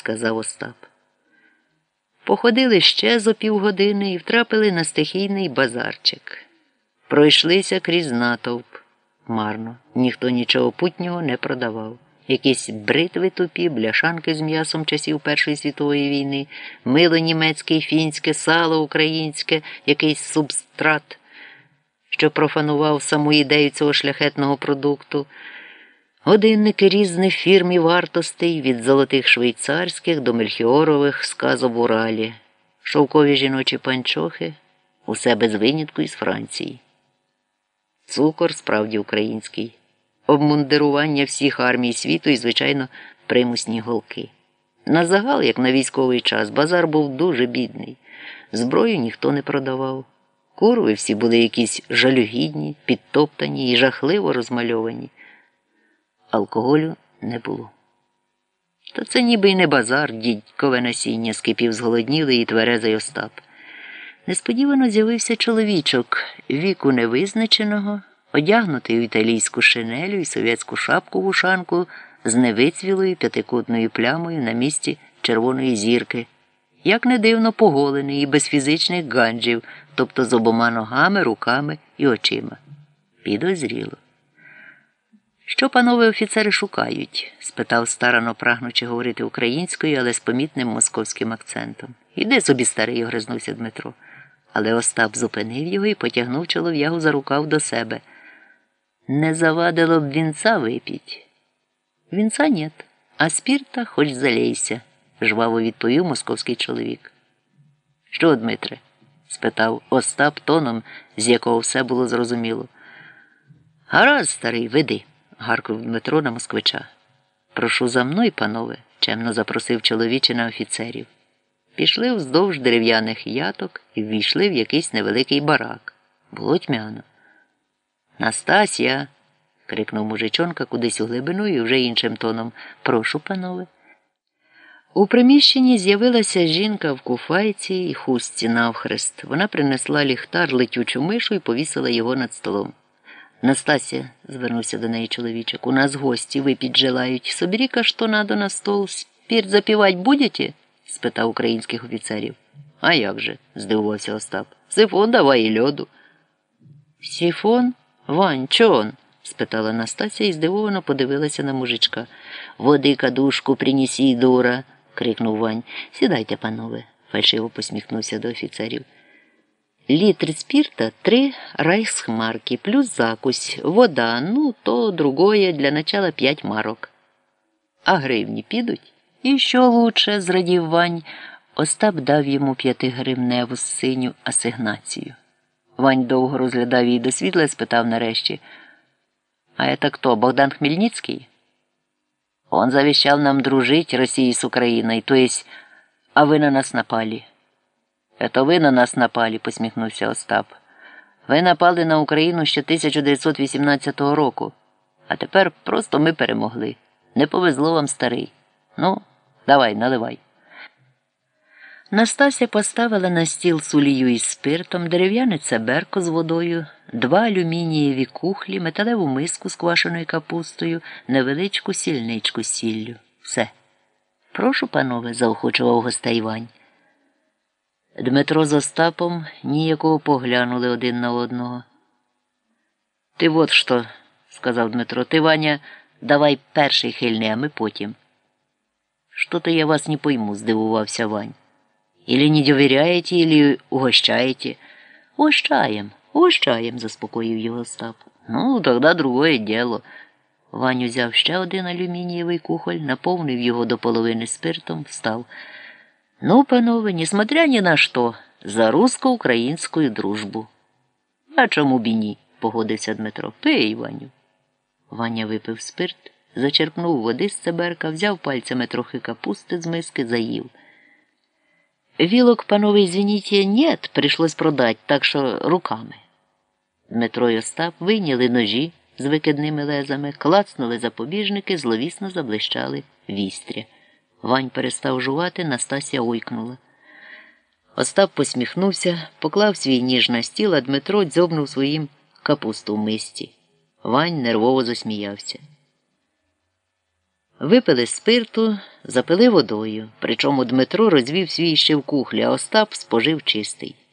сказав Остап. Походили ще зо півгодини і втрапили на стихійний базарчик. Пройшлися крізь натовп. Марно, ніхто нічого путнього не продавав. Якісь бритви тупі, бляшанки з м'ясом часів Першої світової війни, мило німецьке, фінське, сало українське, якийсь субстрат, що профанував саму ідею цього шляхетного продукту. Годинники різних фірм і вартостей від золотих швейцарських до мельхіорових сказов Уралі, шовкові жіночі панчохи, усе без винятку із Франції. Цукор справді український, обмундирування всіх армій світу і, звичайно, примусні голки. На загал, як на військовий час, базар був дуже бідний, зброю ніхто не продавав. Курви всі були якісь жалюгідні, підтоптані і жахливо розмальовані алкоголю не було. Та це ніби й не базар, дідькове насіння, скипів зголоднілий і тверезий Остап. Несподівано з'явився чоловічок віку невизначеного, одягнутий у італійську шинелю і совєтську шапку вушанку з невицвілою п'ятикутною плямою на місці червоної зірки, як не дивно поголений і без фізичних ганджів, тобто з обома ногами, руками і очима. Підозріло. Що панове офіцери шукають? спитав старано, прагнучи говорити українською, але з помітним московським акцентом. Іди собі, старий, огризнувся Дмитро. Але Остап зупинив його і потягнув чолов'ягу за рукав до себе. Не завадило б вінца випіть. Вінца нет, а спірта хоч залейся, жваво відповів московський чоловік. Що, Дмитре? спитав Остап тоном, з якого все було зрозуміло. Гаразд, старий, веди гаркнув Дмитро на москвича. Прошу за мною, панове, чемно запросив чоловічина офіцерів. Пішли вздовж дерев'яних яток і ввійшли в якийсь невеликий барак. Було тьмяно. Настасія. крикнув мужичонка кудись у глибину і вже іншим тоном. Прошу, панове. У приміщенні з'явилася жінка в куфайці і хустці навхрест. Вона принесла ліхтар летючу мишу і повісила його над столом. Настасія, звернувся до неї чоловічок, у нас гості випіть желають. Собери-ка что надо на стол. Спірт запівать будете? спитав українських офіцерів. А як же? здивувався Остап. Сифон давай і льоду. Сіфон? Вань, чон? спитала Настасія і здивовано подивилася на мужичка. Води кадушку принесі, дура, крикнув Вань. Сідайте, панове, фальшиво посміхнувся до офіцерів. Літр спирта три райсхмарки, плюс закусь, вода, ну, то другое, для начала п'ять марок. А гривні підуть? І що лучше, зрадів Вань. Остап дав йому п'ятигривневу синю асигнацію. Вань довго розглядав її до світла і спитав нарешті. А это кто, Богдан Хмельницкий? Он завещал нам дружить России с Украиной, то есть, а вы на нас напали. Это ви на нас напали, посміхнувся Остап. Ви напали на Україну ще 1918 року, а тепер просто ми перемогли. Не повезло вам старий. Ну, давай, наливай. Настася поставила на стіл сулію із спиртом, дерев'яне цеберко з водою, два алюмінієві кухлі, металеву миску з квашеною капустою, невеличку сільничку з сіллю. Все. Прошу, панове, заохочував гостей Івань. Дмитро з Остапом ніякого поглянули один на одного. Ти от що, сказав Дмитро, ти, Ваня, давай перший хильний, а ми потім. Що то я вас не пойму, здивувався Вань. Или не довіряєте, или угощаєте. Угощаєм, угощаєм, заспокоїв його Остап. Ну, тогда другое діло. Ваню взяв ще один алюмінієвий кухоль, наповнив його до половини спиртом, встав. Ну, панове, несмотря ні на що, за русско-українську дружбу. А чому б і ні? погодився Дмитро. Пий, Ваню. Ваня випив спирт, зачерпнув води з цеберка, взяв пальцями трохи капусти з миски, заїв. Вілок, панове, извините, нет, пришлось продать, так що руками. Дмитро й Остап вийняли ножі з викидними лезами, клацнули запобіжники, зловісно заблищали вістря. Вань перестав жувати, Настасія ойкнула. Остап посміхнувся, поклав свій ніж на стіл, а Дмитро дзьобнув своїм капусту в мисті. Вань нервово засміявся. Випили спирту, запили водою, причому Дмитро розвів свій ще в кухлі, а Остап спожив чистий.